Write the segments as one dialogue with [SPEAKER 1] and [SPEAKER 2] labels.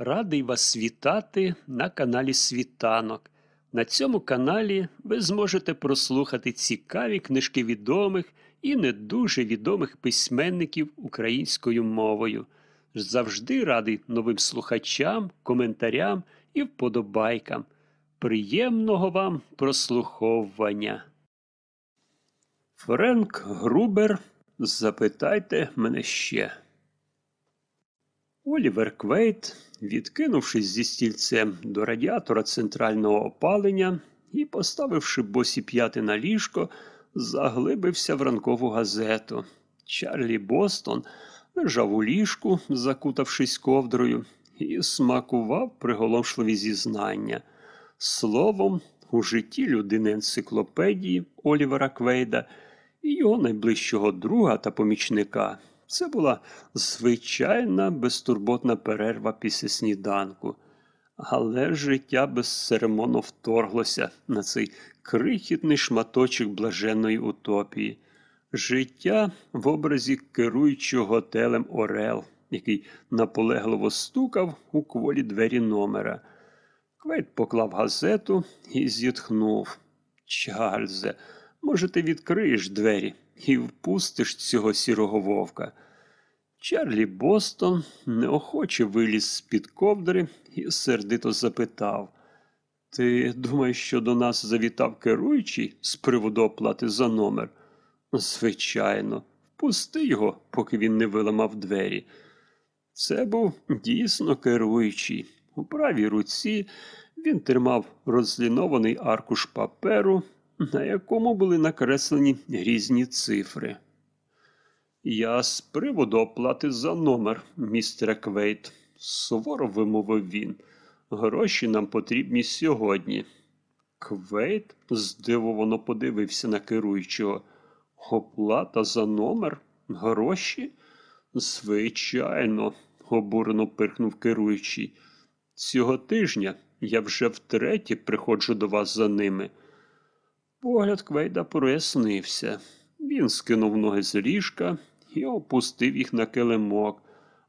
[SPEAKER 1] Радий вас вітати на каналі Світанок. На цьому каналі ви зможете прослухати цікаві книжки відомих і не дуже відомих письменників українською мовою. Завжди радий новим слухачам, коментарям і вподобайкам. Приємного вам прослуховування. Френк Грубер, запитайте мене ще. Олівер Квейд, відкинувшись зі стільцем до радіатора центрального опалення і, поставивши босі п'яти на ліжко, заглибився в ранкову газету. Чарлі Бостон лежав у ліжку, закутавшись ковдрою, і смакував приголомшливі зізнання. Словом, у житті людини енциклопедії Олівера Квейда і його найближчого друга та помічника. Це була звичайна безтурботна перерва після сніданку. Але життя безцеремонно вторглося на цей крихітний шматочок блаженної утопії. Життя в образі керуючого готелем Орел, який наполегливо стукав у кволі двері номера. Квейд поклав газету і зітхнув. Чарльзе, може, ти відкриєш двері і впустиш цього сірого вовка. Чарлі Бостон неохоче виліз з-під ковдри і сердито запитав Ти думаєш, що до нас завітав керуючий з приводу оплати за номер? Звичайно, впусти його, поки він не виламав двері. Це був дійсно керуючий. У правій руці він тримав розлінований аркуш паперу, на якому були накреслені різні цифри. Я з приводу оплати за номер, містере Квейд, суворо вимовив він. Гроші нам потрібні сьогодні. Квейд здивовано подивився на керуючого. Оплата за номер? Гроші? Звичайно, обурено пирхнув керуючий. Цього тижня я вже втретє приходжу до вас за ними. Погляд Квейда прояснився. Він скинув ноги з ліжка і опустив їх на килимок,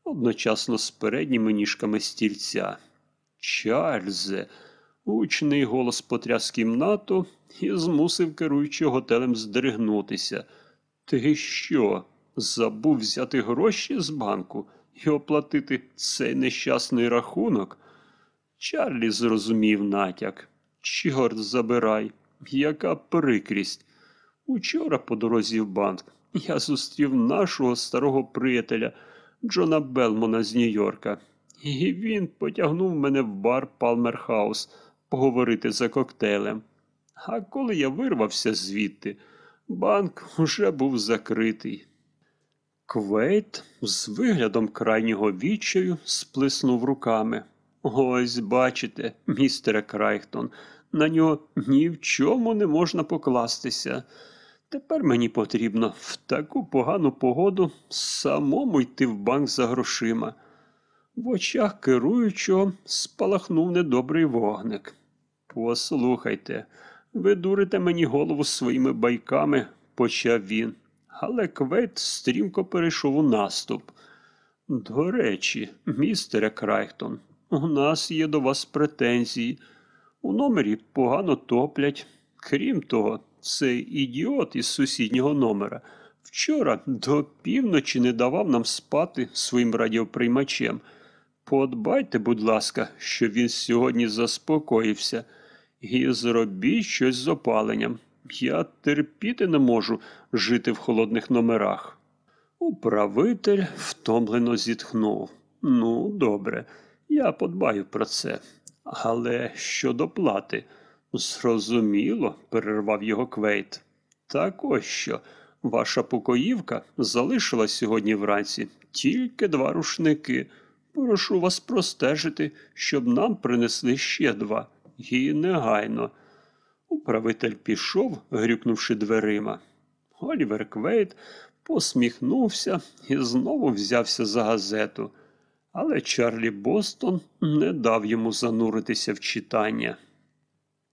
[SPEAKER 1] одночасно з передніми ніжками стільця. Чарльзе, гучний голос потряс кімнату і змусив керуючого готелем здригнутися. Ти що? Забув взяти гроші з банку і оплатити цей нещасний рахунок? Чарлі зрозумів натяк. Чорт забирай, яка прикрість. Учора по дорозі в банк я зустрів нашого старого приятеля Джона Белмона з Нью-Йорка, і він потягнув мене в бар Палмерхаус поговорити за коктейлем. А коли я вирвався звідти, банк уже був закритий. Квейд з виглядом крайнього відчаю сплеснув руками. Ось, бачите, містере Крайхтон, на нього ні в чому не можна покластися. Тепер мені потрібно в таку погану погоду самому йти в банк за грошима. В очах керуючого спалахнув недобрий вогник. Послухайте, ви дурите мені голову своїми байками, почав він, але Квейд стрімко перейшов у наступ. До речі, містере Крайхтон, у нас є до вас претензії. У номері погано топлять. Крім того, цей ідіот із сусіднього номера вчора до півночі не давав нам спати своїм радіоприймачем. Подбайте, будь ласка, щоб він сьогодні заспокоївся, і зробіть щось з опаленням. Я терпіти не можу жити в холодних номерах. Управитель втомлено зітхнув. Ну, добре, я подбаю про це. Але щодо плати. Зрозуміло, перервав його Квейд. Так ось що. Ваша покоївка залишила сьогодні вранці тільки два рушники. Прошу вас простежити, щоб нам принесли ще два. І негайно. Управитель пішов, грюкнувши дверима. Олівер Квейд посміхнувся і знову взявся за газету. Але Чарлі Бостон не дав йому зануритися в читання.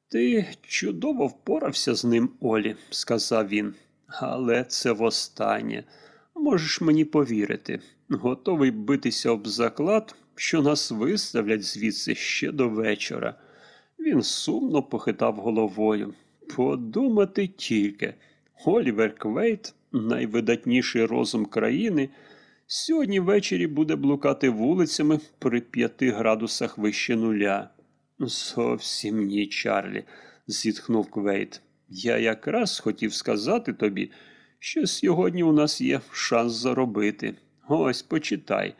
[SPEAKER 1] Ти чудово впорався з ним, Олі, сказав він, але це востаннє. Можеш мені повірити, готовий битися об заклад, що нас виставлять звідси ще до вечора. Він сумно похитав головою. Подумати тільки. Олівер Квейд, найвидатніший розум країни, сьогодні ввечері буде блукати вулицями при п'яти градусах вище нуля. Зовсім ні, Чарлі, зітхнув Квейд. Я якраз хотів сказати тобі, що сьогодні у нас є шанс заробити. Ось почитай.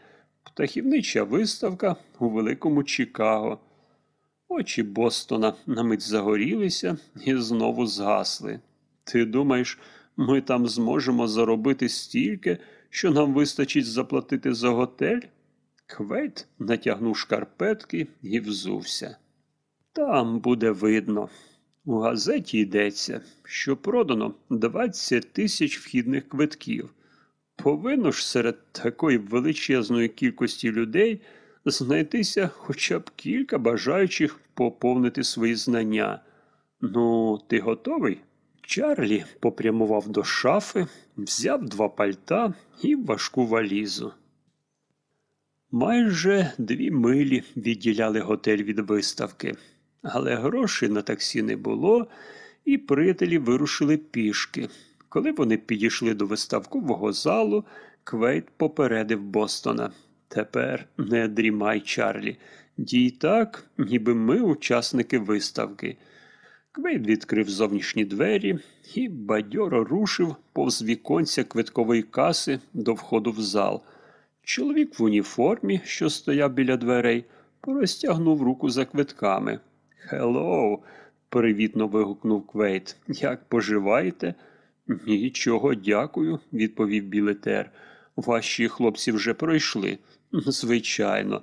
[SPEAKER 1] Птахівнича виставка у Великому Чикаго. Очі Бостона на мить загорілися і знову згасли. Ти думаєш, ми там зможемо заробити стільки, що нам вистачить заплатити за готель? Квейд натягнув шкарпетки і взувся. Там буде видно. У газеті йдеться, що продано 20 тисяч вхідних квитків. Повинно ж серед такої величезної кількості людей знайтися хоча б кілька бажаючих поповнити свої знання. Ну, ти готовий? Чарлі попрямував до шафи, взяв два пальта і важку валізу. Майже дві милі відділяли готель від виставки, але грошей на таксі не було, і приятелі вирушили пішки. Коли вони підійшли до виставкового залу, Квейд попередив Бостона. Тепер не дрімай, Чарлі. Дій так, ніби ми учасники виставки. Квейд відкрив зовнішні двері і бадьоро рушив повз віконця квиткової каси до входу в зал. Чоловік в уніформі, що стояв біля дверей, простягнув руку за квитками. Hello, привітно вигукнув Квейд. Як поживаєте? Нічого, дякую, відповів білетер. Ваші хлопці вже пройшли. Звичайно.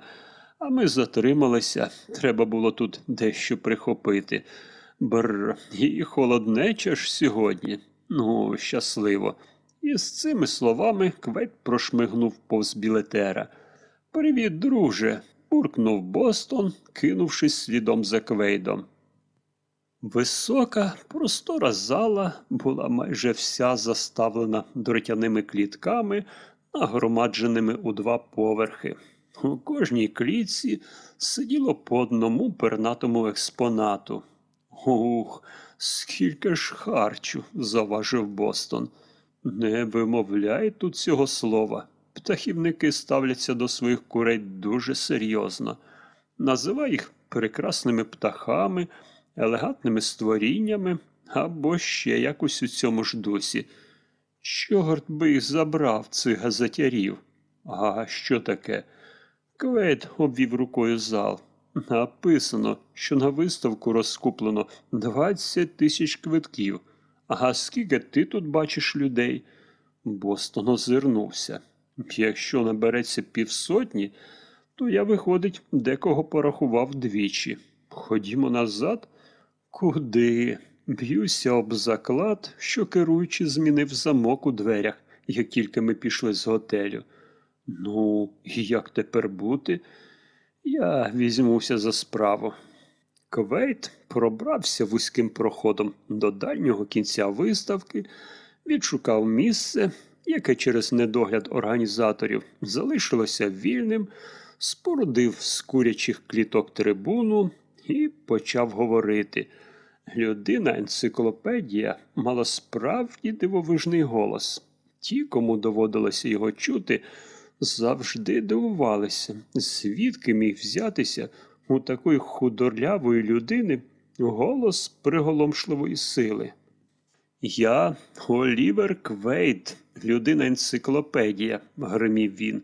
[SPEAKER 1] А ми затрималися. Треба було тут дещо прихопити. Бр, і холоднеча ж сьогодні. Ну, щасливо. І з цими словами Квейт прошмигнув повз білетера. Привіт, друже, буркнув Бостон, кинувшись слідом за Квейдом. Висока, простора зала була майже вся заставлена дротяними клітками, нагромадженими у два поверхи. У кожній клітці сиділо по одному пернатому експонату. Ух, скільки ж харчу, зауважив Бостон. Не вимовляй тут цього слова. Птахівники ставляться до своїх курей дуже серйозно. Називай їх прекрасними птахами, елегантними створіннями або ще якось у цьому ж дусі. Чорт би їх забрав, цих газетярів. А що таке? Квейт обвів рукою зал. Написано, що на виставку розкуплено 20 тисяч квитків. А скільки ти тут бачиш людей? Бостон озирнувся. Якщо набереться півсотні, то я, виходить, декого порахував двічі. Ходімо назад? Куди? Б'юся об заклад, що керуючи змінив замок у дверях, як тільки ми пішли з готелю. Ну, і як тепер бути? Я візьмуся за справу. Квейт пробрався вузьким проходом до дальнього кінця виставки, відшукав місце, яке через недогляд організаторів залишилося вільним, спорудив з курячих кліток трибуну і почав говорити. Людина енциклопедія мала справді дивовижний голос. Ті, кому доводилося його чути, завжди дивувалися, звідки міг взятися у такої худорлявої людини голос приголомшливої сили. Я Олівер Квейт, людина енциклопедія, гримів він,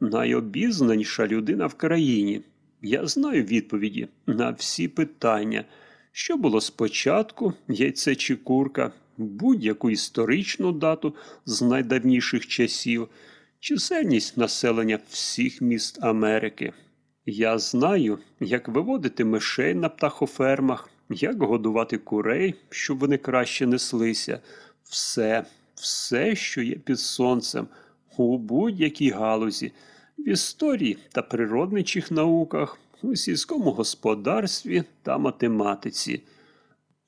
[SPEAKER 1] найобізнаніша людина в країні. Я знаю відповіді на всі питання, що було спочатку, яйце чи курка, будь-яку історичну дату з найдавніших часів, чисельність населення всіх міст Америки. Я знаю, як виводити мишей на птахофермах, як годувати курей, щоб вони краще неслися. Все, все, що є під сонцем, у будь-якій галузі, в історії та природничих науках, у сільському господарстві та математиці.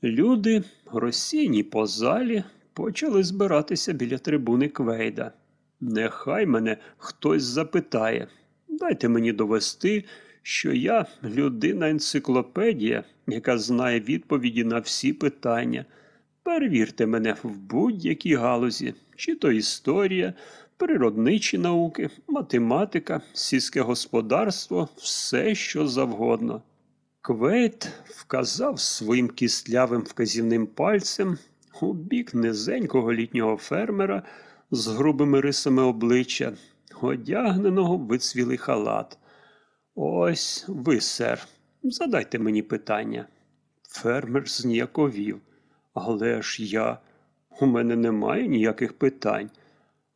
[SPEAKER 1] Люди, розсійні по залі, почали збиратися біля трибуни Квейда. Нехай мене хтось запитає. Дайте мені довести, що я людина енциклопедія, яка знає відповіді на всі питання. Перевірте мене в будь-якій галузі, чи то історія, природничі науки, математика, сільське господарство, все що завгодно. Квейт вказав своїм кістлявим вказівним пальцем у бік низенького літнього фермера з грубими рисами обличчя, одягненого в вицвілий халат. Ось ви, сер, задайте мені питання. Фермер зніяковів. Але ж я, у мене немає ніяких питань.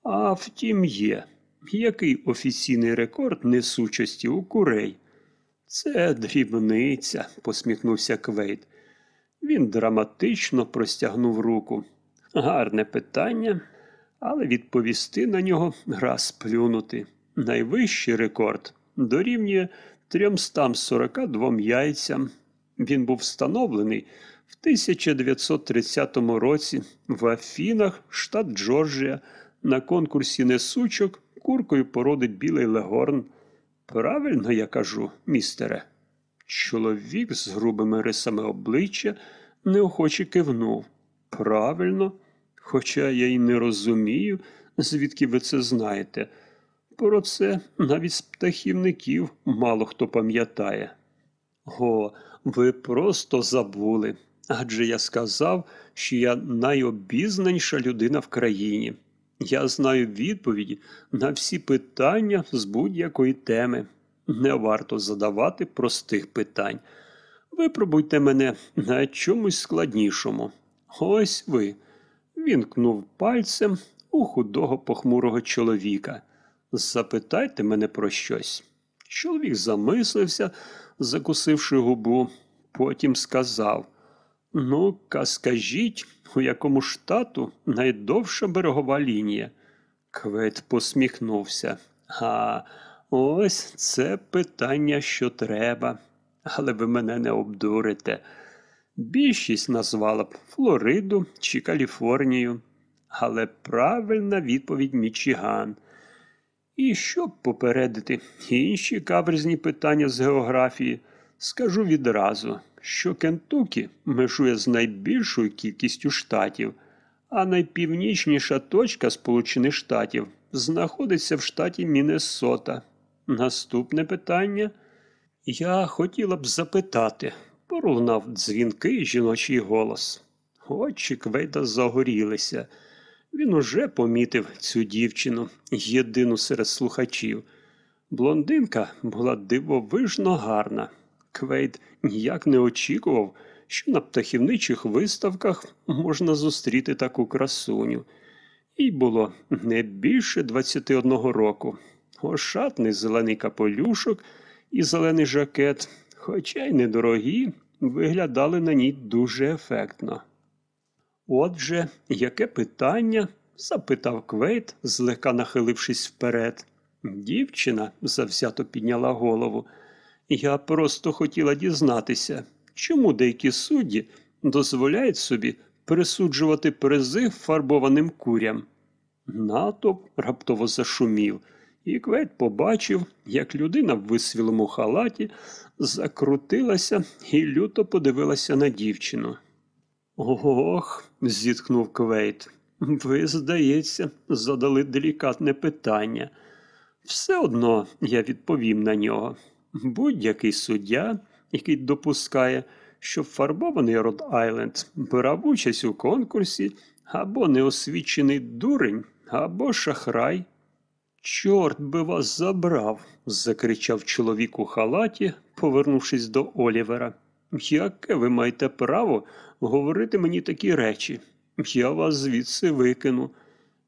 [SPEAKER 1] А втім, є. Який офіційний рекорд несучості у курей? Це дрібниця, посміхнувся Квейт. Він драматично простягнув руку. Гарне питання, але відповісти на нього раз плюнути. Найвищий рекорд дорівнює 342 яйцям. Він був встановлений в 1930 році в Афінах, штат Джорджія, на конкурсі несучок куркою породи білий легорн. Правильно я кажу, містере. Чоловік з грубими рисами обличчя неохоче кивнув. Правильно, хоча я й не розумію, звідки ви це знаєте. Про це навіть з птахівників мало хто пам'ятає. О, ви просто забули. Адже я сказав, що я найобізнаніша людина в країні. Я знаю відповіді на всі питання з будь-якої теми. Не варто задавати простих питань. Випробуйте мене на чомусь складнішому. Ось ви. Він кнув пальцем у худого похмурого чоловіка. Запитайте мене про щось. Чоловік замислився, закусивши губу, потім сказав Ну-ка, скажіть, у якому штату найдовша берегова лінія? Квет посміхнувся. А ось це питання, що треба. Але ви мене не обдурите. Більшість назвала б Флориду чи Каліфорнію, але правильна відповідь Мічіган. І щоб попередити інші каверзні питання з географії, скажу відразу, що Кентукі межує з найбільшою кількістю штатів, а найпівнічніша точка Сполучених Штатів знаходиться в штаті Міннесота. Наступне питання. Я хотіла б запитати, порунав дзвінкий жіночий голос. Очі Квейда загорілися. Він уже помітив цю дівчину, єдину серед слухачів. Блондинка була дивовижно гарна. Квейд ніяк не очікував, що на птахівничих виставках можна зустріти таку красуню. Їй було не більше 21 року. Ошатний зелений капелюшок і зелений жакет, хоча й недорогі, виглядали на ній дуже ефектно. Отже, яке питання? запитав Квейт, злегка нахилившись вперед. Дівчина завзято підняла голову. Я просто хотіла дізнатися, чому деякі судді дозволяють собі присуджувати призи фарбованим курям. Натовп раптово зашумів, і Квейт побачив, як людина в вицвілому халаті закрутилася і люто подивилася на дівчину. Ох, зітхнув Квейт. Ви, здається, задали делікатне питання. Все одно я відповім на нього. Будь-який суддя, який допускає, що фарбований Род Айленд брав участь у конкурсі або неосвічений дурень, або шахрай. Чорт би вас забрав, закричав чоловік у халаті, повернувшись до Олівера. Яке ви маєте право говорити мені такі речі? Я вас звідси викину.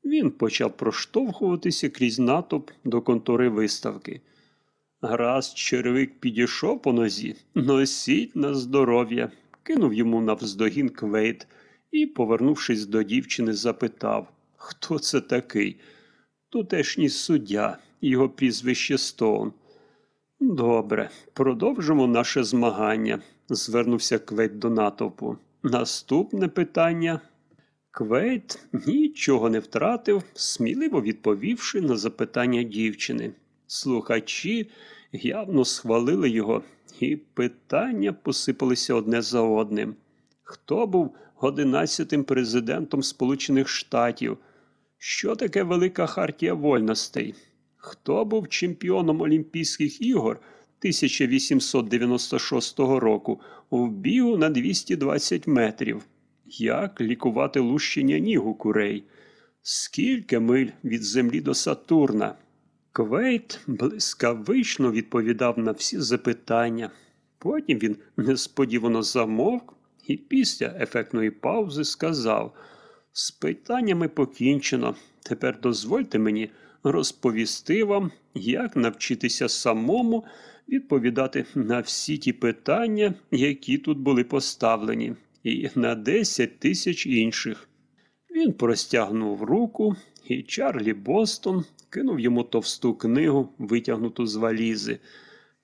[SPEAKER 1] Він почав проштовхуватися крізь натовп до контори виставки. Раз черевик підійшов по нозі, носіть на здоров'я, кинув йому навздогін Квейт і, повернувшись до дівчини, запитав, хто це такий? Тутешній суддя, його прізвище Стоун. Добре, продовжимо наше змагання, звернувся Квейт до натовпу. Наступне питання. Квейт нічого не втратив, сміливо відповівши на запитання дівчини. Слухачі явно схвалили його, і питання посипалися одне за одним. Хто був одинадцятим президентом Сполучених Штатів? Що таке Велика Хартія Вольностей? Хто був чемпіоном Олімпійських ігор 1896 року в бігу на 220 метрів? Як лікувати лущення ніг у курей? Скільки миль від землі до Сатурна? Квейт блискавично відповідав на всі запитання. Потім він несподівано замовк і після ефектної паузи сказав: з питаннями покінчено. Тепер дозвольте мені розповісти вам, як навчитися самому відповідати на всі ті питання, які тут були поставлені, і на 10 тисяч інших. Він простягнув руку, і Чарлі Бостон кинув йому товсту книгу, витягнуту з валізи.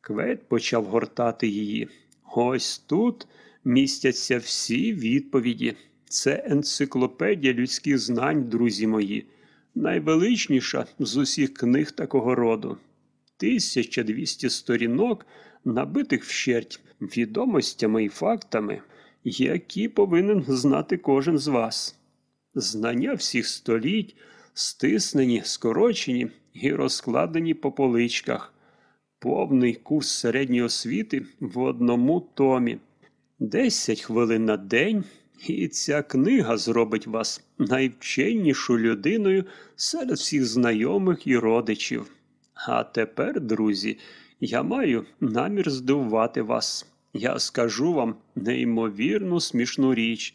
[SPEAKER 1] Квет почав гортати її. Ось тут містяться всі відповіді. Це енциклопедія людських знань, друзі мої, найвеличніша з усіх книг такого роду. 1200 сторінок, набитих вщерть відомостями і фактами, які повинен знати кожен з вас. Знання всіх століть, стиснені, скорочені і розкладені по поличках, повний курс середньої освіти в одному томі, 10 хвилин на день. І ця книга зробить вас найвченнішою людиною серед всіх знайомих і родичів. А тепер, друзі, я маю намір здивувати вас. Я скажу вам неймовірну смішну річ.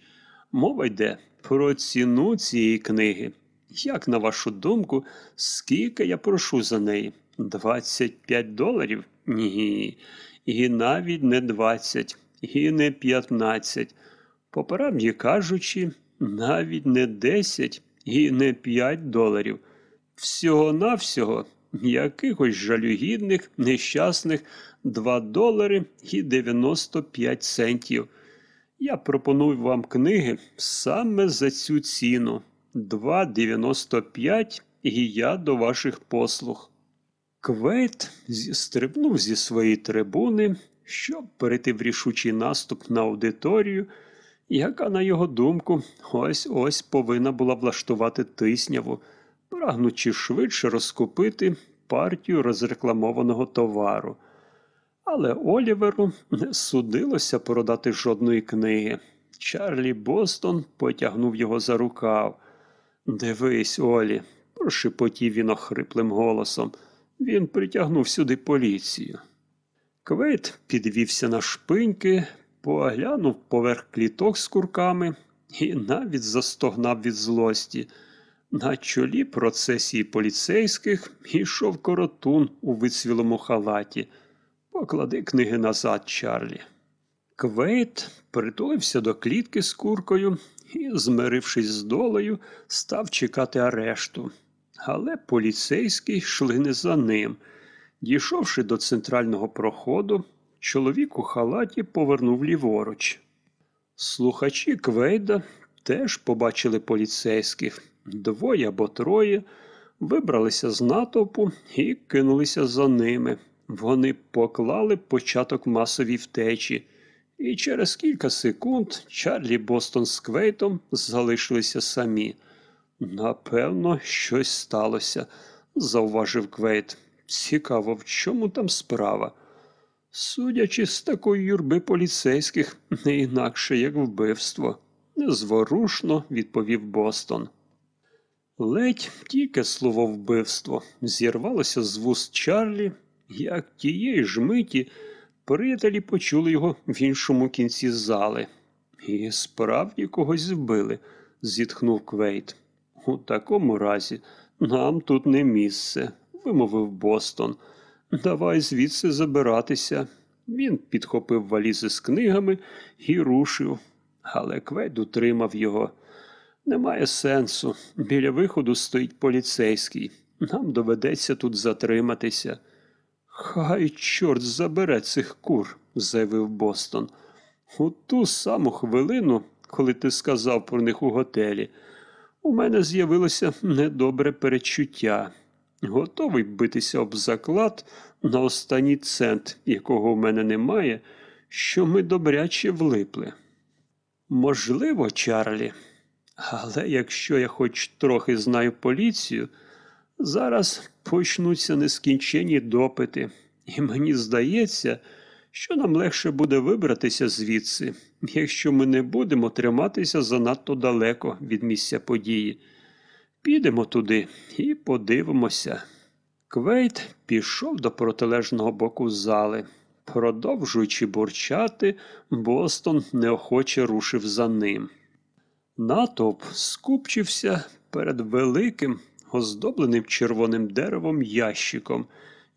[SPEAKER 1] Мова йде про ціну цієї книги. Як, на вашу думку, скільки я прошу за неї? 25 доларів? Ні. І навіть не 20, і не 15. По правді кажучи, навіть не 10 і не 5 доларів. Всього-навсього якихось жалюгідних, нещасних 2 долари і 95 центів. Я пропоную вам книги саме за цю ціну 2,95 і я до ваших послуг. Квейт зістрибнув зі своєї трибуни, щоб перейти в рішучий наступ на аудиторію, яка, на його думку, ось ось повинна була влаштувати тисняву, прагнучи швидше розкупити партію розрекламованого товару. Але Оліверу не судилося продати жодної книги. Чарлі Бостон потягнув його за рукав. Дивись, Олі, прошепотів він охриплим голосом. Він притягнув сюди поліцію. Квейт підвівся на шпиньки, поглянув поверх кліток з курками і навіть застогнав від злості. На чолі процесії поліцейських йшов коротун у вицвілому халаті. Поклади книги назад, Чарлі. Квейт притулився до клітки з куркою і, змирившись з долею, став чекати арешту. Але поліцейські йшли не за ним. Дійшовши до центрального проходу, чоловік у халаті повернув ліворуч. Слухачі Квейта теж побачили поліцейських. Двоє або троє вибралися з натовпу і кинулися за ними. Вони поклали початок масовій втечі, і через кілька секунд Чарлі Бостон з Квейтом залишилися самі. Напевно, щось сталося, зауважив Квейт. Цікаво, в чому там справа. Судячи з такої юрби поліцейських, не інакше, як вбивство, незворушно відповів Бостон. Ледь тільки слово вбивство зірвалося з вуст Чарлі, як тієї ж миті приятелі почули його в іншому кінці зали. І справді когось вбили, зітхнув Квейт. У такому разі нам тут не місце, вимовив Бостон. Давай звідси забиратися. Він підхопив валізи з книгами і рушив, але Квейт утримав його. Немає сенсу. Біля виходу стоїть поліцейський. Нам доведеться тут затриматися. Хай чорт забере цих кур, заявив Бостон. У ту саму хвилину, коли ти сказав про них у готелі. У мене з'явилося недобре передчуття. Готовий битися об заклад на останній цент, якого в мене немає, що ми добряче влипли. Можливо, Чарлі, але якщо я хоч трохи знаю поліцію, зараз почнуться нескінчені допити, і мені здається, що нам легше буде вибратися звідси, якщо ми не будемо триматися занадто далеко від місця події. Підемо туди і подивимося. Квейт пішов до протилежного боку зали. Продовжуючи бурчати, Бостон неохоче рушив за ним. Натовп скупчився перед великим, оздобленим червоним деревом ящиком,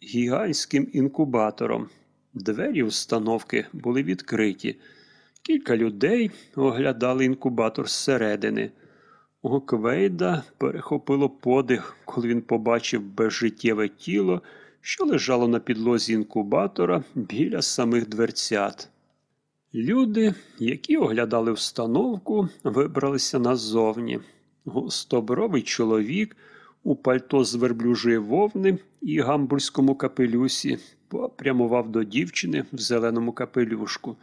[SPEAKER 1] гігантським інкубатором. Двері установки були відкриті. Кілька людей оглядали інкубатор зсередини. У Квейда перехопило подих, коли він побачив безжиттєве тіло, що лежало на підлозі інкубатора біля самих дверцят. Люди, які оглядали установку, вибралися назовні. Густобровий чоловік у пальто з верблюжої вовни і гамбурзькому капелюсі попрямував до дівчини в зеленому капелюшку.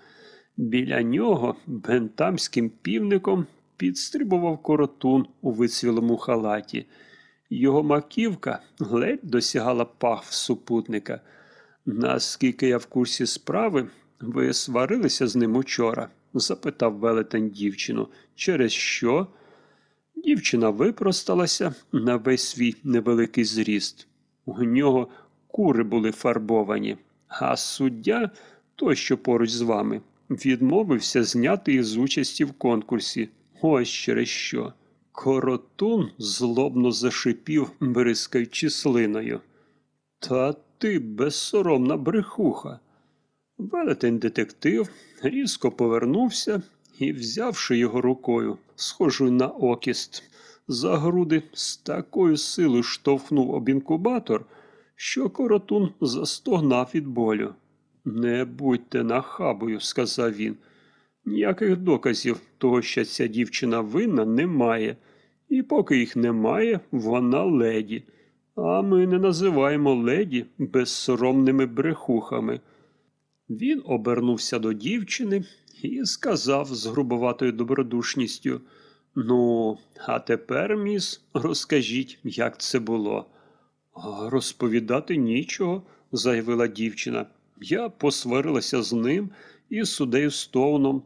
[SPEAKER 1] Біля нього бентамським півником підстрибував коротун у вицвілому халаті. Його маківка ледь досягала пах супутника. Наскільки я в курсі справи, ви сварилися з ним учора? запитав велетень дівчину. Через що? Дівчина випросталася на весь свій невеликий зріст. У нього кури були фарбовані, а суддя, той, що поруч з вами, відмовився зняти із участі в конкурсі. Ось через що. Коротун злобно зашипів, бризкаючи слиною. Та ти безсоромна брехуха. Велетень детектив різко повернувся і, взявши його рукою, схожою на окіст, за груди з такою силою штовхнув об інкубатор, що коротун застогнав від болю. Не будьте нахабою, сказав він. Ніяких доказів того, що ця дівчина винна, немає. І поки їх немає, вона леді. А ми не називаємо леді безсоромними брехухами. Він обернувся до дівчини і сказав з грубоватою добродушністю Ну, а тепер, міс, розкажіть, як це було. Розповідати нічого, заявила дівчина. Я посварилася з ним і судею Стоуном.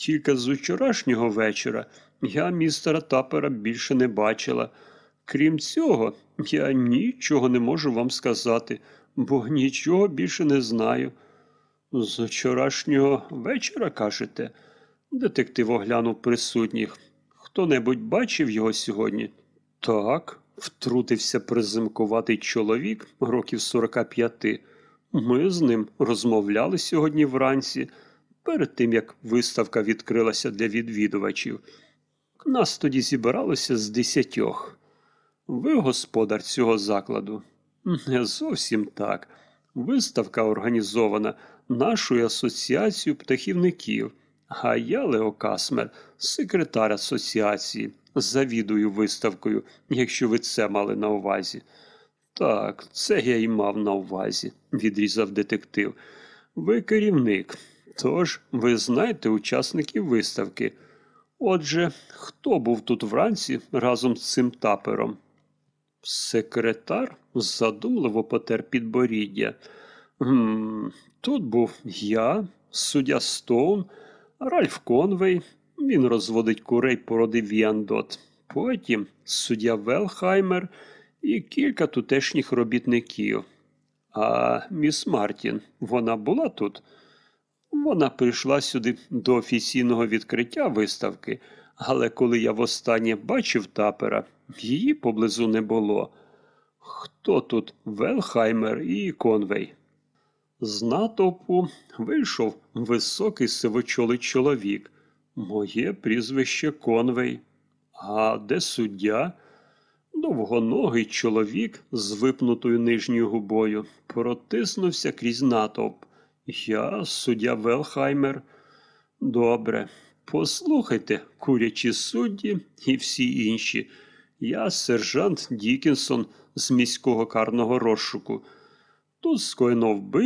[SPEAKER 1] Тільки з учорашнього вечора я містера Тапера більше не бачила. Крім цього, я нічого не можу вам сказати, бо нічого більше не знаю. З вчорашнього вечора, кажете, детектив оглянув присутніх. Хто небудь бачив його сьогодні? Так, втрутився призимкуватий чоловік років 45. Ми з ним розмовляли сьогодні вранці, перед тим як виставка відкрилася для відвідувачів. Нас тоді зібралося з десятьох. Ви господар цього закладу? Не зовсім так. Виставка організована нашою асоціацією птахівників, а я, Лео Касмер, секретар асоціації, завідую виставкою, якщо ви це мали на увазі. Так, це я й мав на увазі, відрізав детектив. Ви керівник, тож ви знаєте учасників виставки. Отже, хто був тут вранці разом з цим тапером? Секретар задумливо потер підборіддя. «Гм, Тут був я, суддя Стоун, Ральф Конвей. Він розводить курей породи Віандот. Потім суддя Велхаймер і кілька тутешніх робітників. А міс Мартін, вона була тут? Вона прийшла сюди до офіційного відкриття виставки, але коли я востаннє бачив тапера, її поблизу не було. Хто тут Велхаймер і Конвей? З натовпу вийшов високий сивочолий чоловік. Моє прізвище Конвей. А де суддя? Довгоногий чоловік з випнутою нижньою губою протиснувся крізь натовп. Я суддя Велхаймер. Добре, Послухайте, курячі судді і всі інші. Я сержант Дікінсон з міського карного розшуку. Тут скоєно вбивство.